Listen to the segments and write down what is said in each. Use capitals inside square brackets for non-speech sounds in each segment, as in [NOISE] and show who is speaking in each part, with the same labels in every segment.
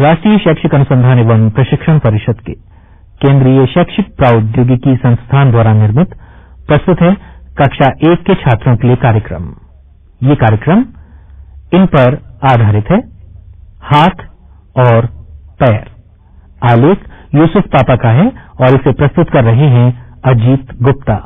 Speaker 1: राष्ट्रीय शैक्षिक अनुसंधान एवं प्रशिक्षण परिषद के केंद्रीय शैक्षिक प्रौद्योगिकी संस्थान द्वारा निर्मित प्रस्तुत है कक्षा एक के छात्रों के लिए कार्यक्रम। ये कार्यक्रम इन पर आधारित है, हाथ और पैर। आलेख यूसुफ पापा का है और इसे प्रस्तुत कर रहे हैं अजीत गुप्ता।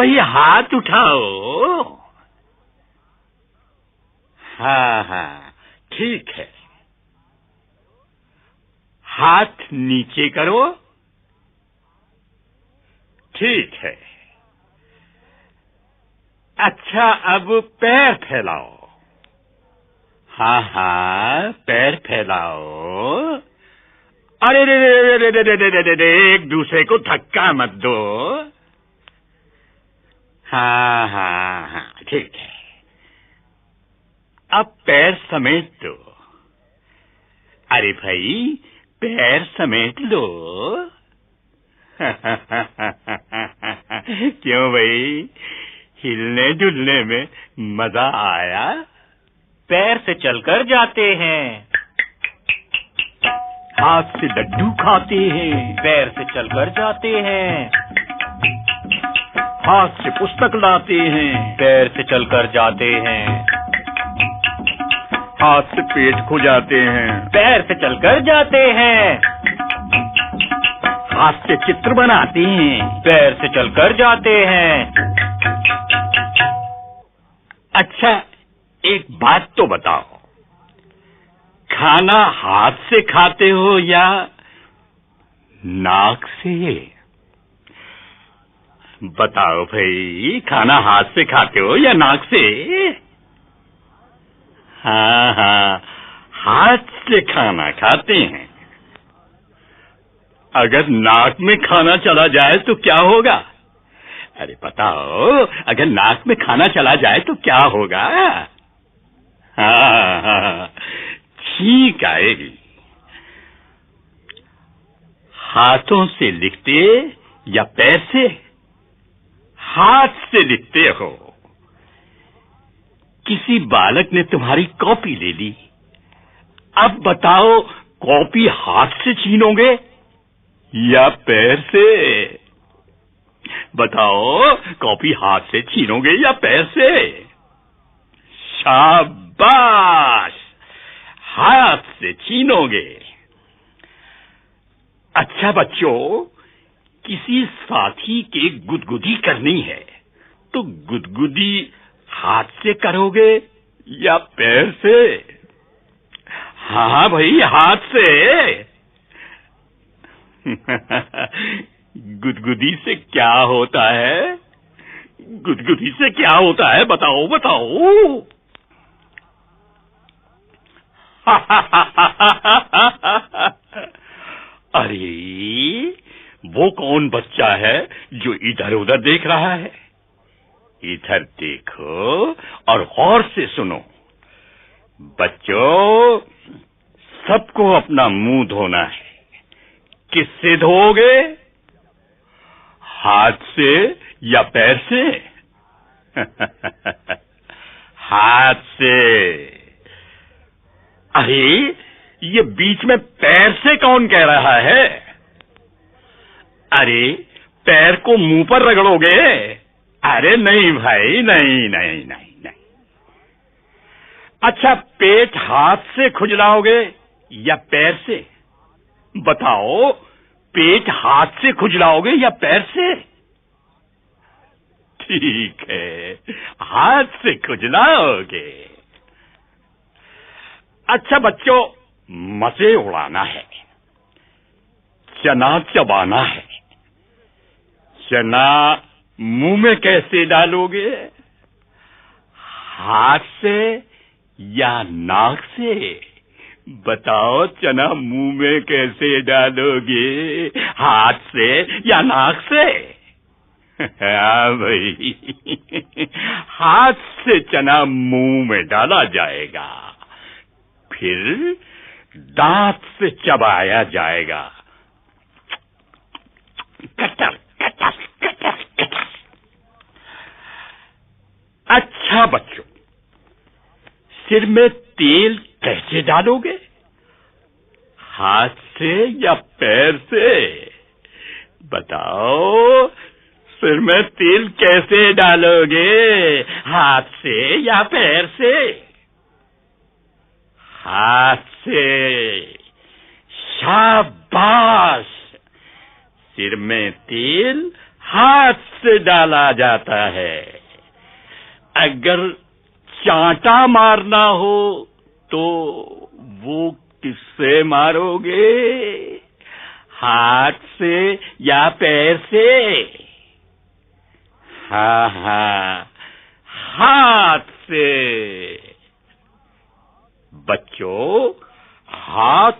Speaker 2: भाई हाथ उठाओ हाँ हाँ ठीक है हाथ नीचे करो ठीक है अच्छा अब पैर फैलाओ हाँ हाँ पैर फैलाओ अरे रे रे रे रे रे रे रे रे एक दूसरे को धक्का मत दो हाँ हाँ हाँ ठीक है। अब पैर समेट दो। अरे भाई, पैर समेट लो [LAUGHS] क्यों भाई? हिलने डुलने में मज़ा आया।
Speaker 3: पैर से चलकर जाते हैं।
Speaker 2: हाथ से लड्डू खाते हैं।
Speaker 3: पैर से चलकर जाते हैं।
Speaker 2: हाथ से पुस्तक लाते हैं।
Speaker 3: पैर से चलकर जाते हैं।
Speaker 2: हाथ से पेट खुजाते हैं।
Speaker 3: पैर से चलकर जाते हैं।
Speaker 2: हाथ से चित्र बनाते हैं।
Speaker 3: पैर से चलकर जाते हैं।
Speaker 2: अच्छा एक बात तो बताओ। खाना हाथ से खाते हो या नाक से बताओ भाई, खाना हाथ से खाते हो या नाक से? हाँ हाँ हाथ से खाना खाते हैं। अगर नाक में खाना चला जाए तो क्या होगा? अरे बताओ, अगर नाक में खाना चला जाए तो क्या होगा? हाँ हाँ ठीक आएगी। हाथों से लिखते या पैर से? हाथ से लिखते हो। किसी बालक ने तुम्हारी कॉपी ले ली। अब बताओ, कॉपी हाथ से छीनोगे या पैर से? बताओ, कॉपी हाथ से छीनोगे या पैर से? शाबाश! हाथ से छीनोगे। अच्छा बच्चों किसी साथी के गुदगुदी करनी है तो गुदगुदी हाथ से करोगे या पैर से? हाँ भाई, हाथ से। [LAUGHS] गुदगुदी से क्या होता है? गुदगुदी से क्या होता है? बताओ बताओ। [LAUGHS] अरे वो कौन बच्चा है जो इधर उधर देख रहा है? इधर देखो और गौर से सुनो। बच्चों, सबको अपना मुँह धोना है। किससे धोगे हाथ से या पैर से? [LAUGHS] हाथ से। अरे, ये बीच में पैर से कौन कह रहा है? अरे, पैर को मुँह पर रगड़ोगे? अरे नहीं भाई, नहीं नहीं नहीं नहीं। अच्छा पेट हाथ से खुजलाओगे या पैर से? बताओ, पेट हाथ से खुजलाओगे या पैर से? ठीक है, हाथ से खुजलाओगे अच्छा बच्चों, मज़े उड़ाना है। चना चबाना है। चना मुँह में कैसे डालोगे? हाथ से या नाक से? बताओ चना मुँह में कैसे डालोगे? हाथ से या नाक से? [LAUGHS] हाँ भाई। [LAUGHS] हाथ से चना मुँह में डाला जाएगा, फिर दांत से चबाया जाएगा। अच्छा बच्चों, सिर में तेल कैसे डालोगे? हाथ से या पैर से? बताओ, सिर में तेल कैसे डालोगे? हाथ से या पैर से? हाथ से। शाबाश! सिर में तेल हाथ से डाला जाता है। अगर चांटा मारना हो तो वो किससे मारोगे? हाथ से या पैर से? हाँ हाँ हाथ से। बच्चों, हाथ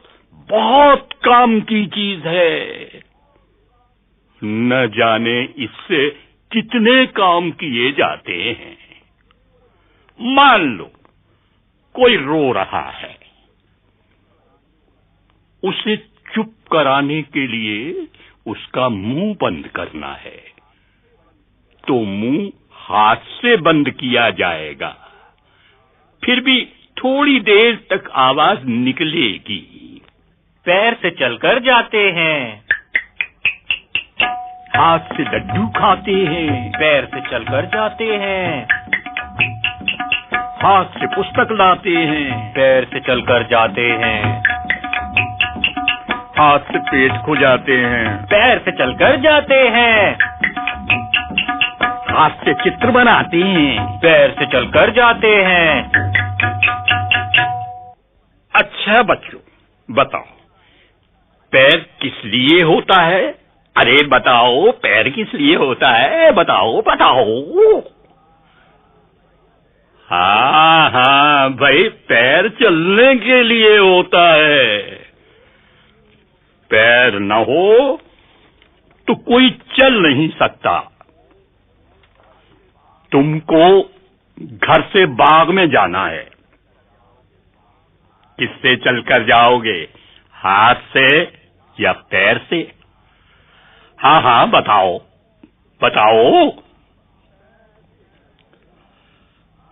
Speaker 2: बहुत काम की चीज़ है। न जाने इससे कितने काम किए जाते हैं। मान लो, कोई रो रहा है। उसे चुप कराने के लिए उसका मुँह बंद करना है। तो मुँह हाथ से बंद किया जाएगा। फिर भी थोड़ी देर तक आवाज़ निकलेगी।
Speaker 3: पैर से चलकर जाते हैं।
Speaker 2: हाथ से लड्डू खाते हैं,
Speaker 3: पैर से चलकर जाते हैं।
Speaker 2: हाथ से पुस्तक लाते हैं,
Speaker 3: पैर से चलकर जाते हैं।
Speaker 2: हाथ से पेट खो जाते हैं,
Speaker 3: पैर से चलकर जाते हैं।
Speaker 2: हाथ से चित्र बनाते हैं,
Speaker 3: पैर से चलकर जाते हैं।
Speaker 2: अच्छा बच्चों, बताओ, पैर किस लिए होता है? अरे बताओ, पैर किस लिए होता है? बताओ बताओ। हाँ हाँ भाई, पैर चलने के लिए होता है। पैर न हो तो कोई चल नहीं सकता। तुमको घर से बाग में जाना है। किससे चलकर जाओगे? हाथ से या पैर से? हाँ हाँ बताओ। बताओ।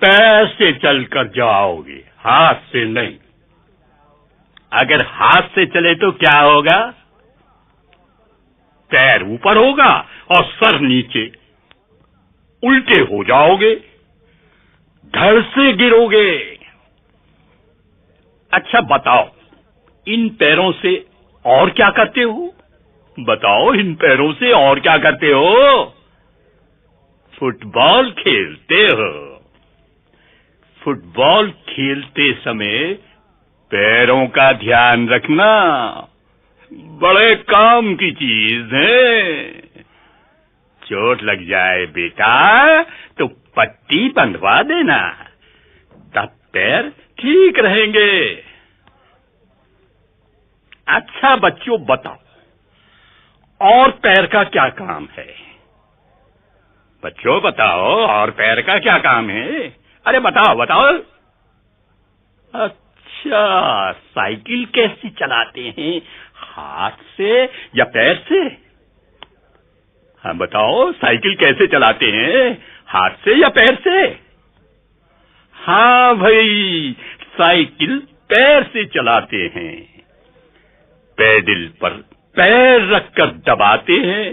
Speaker 2: पैर से चलकर जाओगे, हाथ से नहीं। अगर हाथ से चले तो क्या होगा? पैर ऊपर होगा और सर नीचे। उल्टे हो जाओगे, घर से गिरोगे। अच्छा बताओ, इन पैरों से और क्या करते हो? बताओ, इन पैरों से और क्या करते हो? फुटबॉल खेलते हो। फुटबॉल खेलते समय पैरों का ध्यान रखना बड़े काम की चीज़ है। चोट लग जाए बेटा तो पट्टी बंधवा देना, तब पैर ठीक रहेंगे। अच्छा बच्चों, बताओ और पैर का क्या काम है? बच्चों, बताओ, और पैर का क्या काम है? अरे, बताओ बताओ। अच्छा साइकिल कैसे चलाते हैं? हाथ से या पैर से? हाँ बताओ, साइकिल कैसे चलाते हैं? हाथ से या पैर से? हाँ भाई, साइकिल पैर से चलाते हैं। पैडल पर पैर रखकर दबाते हैं।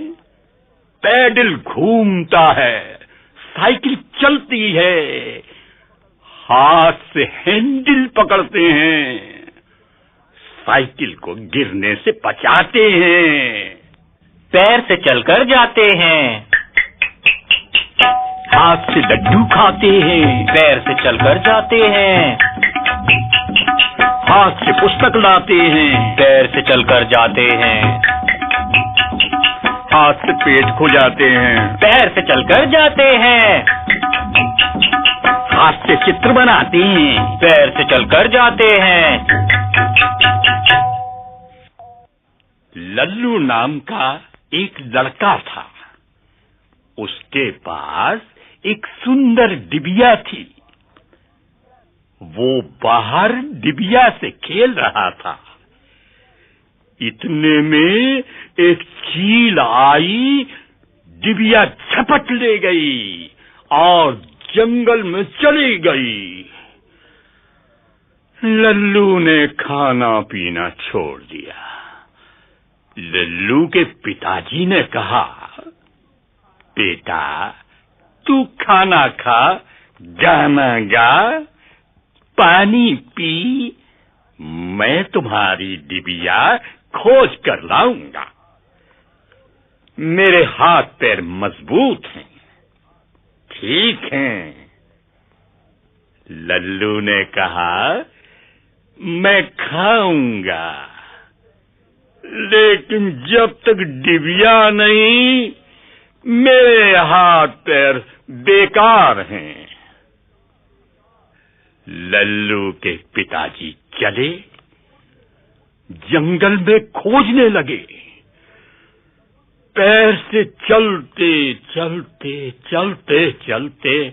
Speaker 2: पैडल घूमता है। साइकिल चलती है। हाथ से हैंडल पकड़ते हैं। साइकिल को गिरने से बचाते हैं।
Speaker 3: पैर से चलकर जाते हैं।
Speaker 2: हाथ से लड्डू खाते हैं।
Speaker 3: पैर से चलकर जाते हैं।
Speaker 2: हाथ से पुस्तक लाते हैं।
Speaker 3: पैर से चलकर जाते हैं।
Speaker 2: हाथ से पेट खुजाते हैं।
Speaker 3: पैर से चलकर जाते हैं।
Speaker 2: हाथ से चित्र बनाते हैं।
Speaker 3: पैर से चलकर जाते हैं।
Speaker 2: लल्लू नाम का एक लड़का था। उसके पास एक सुंदर डिबिया थी। वो बाहर डिबिया से खेल रहा था। इतने में एक चील आई, डिबिया झपट ले गई और जंगल में चली गई। लल्लू ने खाना पीना छोड़ दिया। लल्लू के पिताजी ने कहा, बेटा, तू खाना खा गाना गा पानी पी, मैं तुम्हारी डिबिया खोज कर लाऊँगा। मेरे हाथ पैर मज़बूत हैं। ठीक हैं। लल्लू ने कहा, मैं खाऊँगा। लेकिन जब तक डिबिया नहीं, मेरे हाथ पैर बेकार हैं। लल्लू के पिताजी चले, जंगल में खोजने लगे। पैर से चलते चलते चलते चलते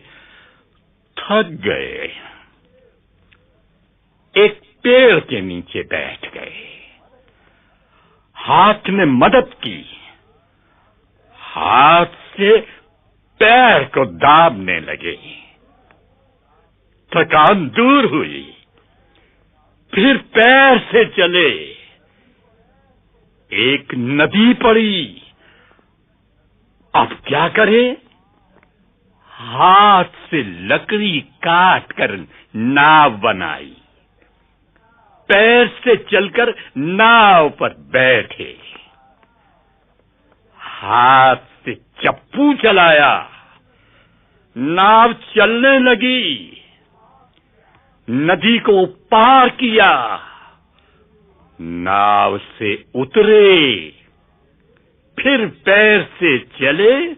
Speaker 2: थक गए। एक पेड़ के नीचे बैठ गए। हाथ में मदद की। हाथ से पैर को दाबने लगे। थकान दूर हुई। फिर पैर से चले। एक नदी पड़ी। अब क्या करें? हाथ से लकड़ी काट कर नाव बनाई। पैर से चलकर नाव पर बैठे। हाथ से चप्पू चलाया। नाव चलने लगी। नदी को पार किया। नाव से उतरे, फिर पैर से चले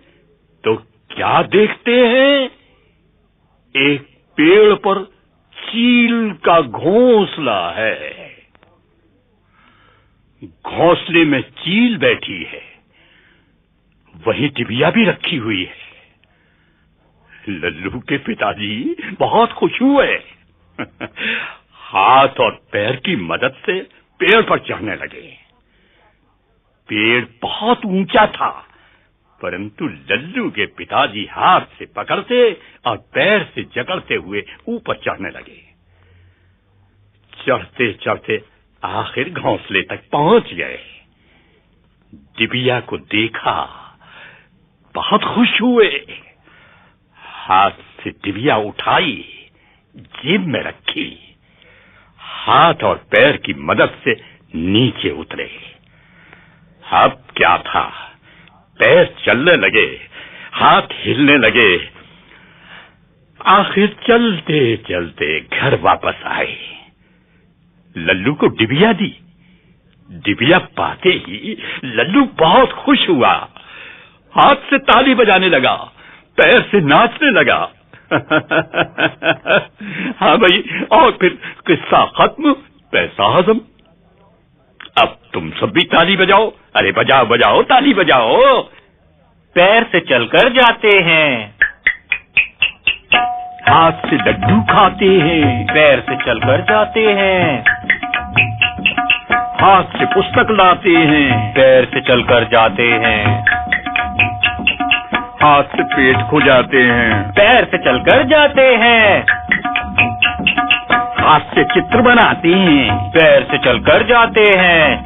Speaker 2: तो क्या देखते हैं? एक पेड़ पर चील का घोंसला है। घोंसले में चील बैठी है। वही टिबिया भी रखी हुई है। लल्लू के पिताजी बहुत खुश हुए। [LAUGHS] हाथ और पैर की मदद से पेड़ पर चढ़ने लगे। पेड़ बहुत ऊँचा था, परंतु लल्लू के पिताजी हाथ से पकड़ते और पैर से जकड़ते हुए ऊपर चढ़ने लगे। चढ़ते चढ़ते आखिर घोंसले तक पहुँच गए। डिबिया को देखा, बहुत खुश हुए। हाथ से डिबिया उठाई। जेब में रखी। हाथ और पैर की मदद से नीचे उतरे। अब क्या था? पैर चलने लगे, हाथ हिलने लगे। आखिर चलते चलते घर वापस आए। लल्लू को डिबिया दी। डिबिया पाते ही लल्लू बहुत खुश हुआ। हाथ से ताली बजाने लगा, पैर से नाचने लगा। [LAUGHS] हाँ भाई, और फिर किस्सा खत्म, पैसा हजम। अब तुम सब भी ताली बजाओ। अरे बजाओ बजाओ, ताली बजाओ।
Speaker 3: पैर से चलकर जाते हैं।
Speaker 2: हाथ से लड्डू खाते हैं।
Speaker 3: पैर से चलकर जाते हैं।
Speaker 2: हाथ से पुस्तक लाते हैं।
Speaker 3: पैर से चलकर जाते हैं।
Speaker 2: हाथ से पेट खो जाते हैं।
Speaker 3: पैर से चलकर जाते हैं।
Speaker 2: हाथ से चित्र बनाते हैं।
Speaker 3: पैर से चलकर जाते हैं।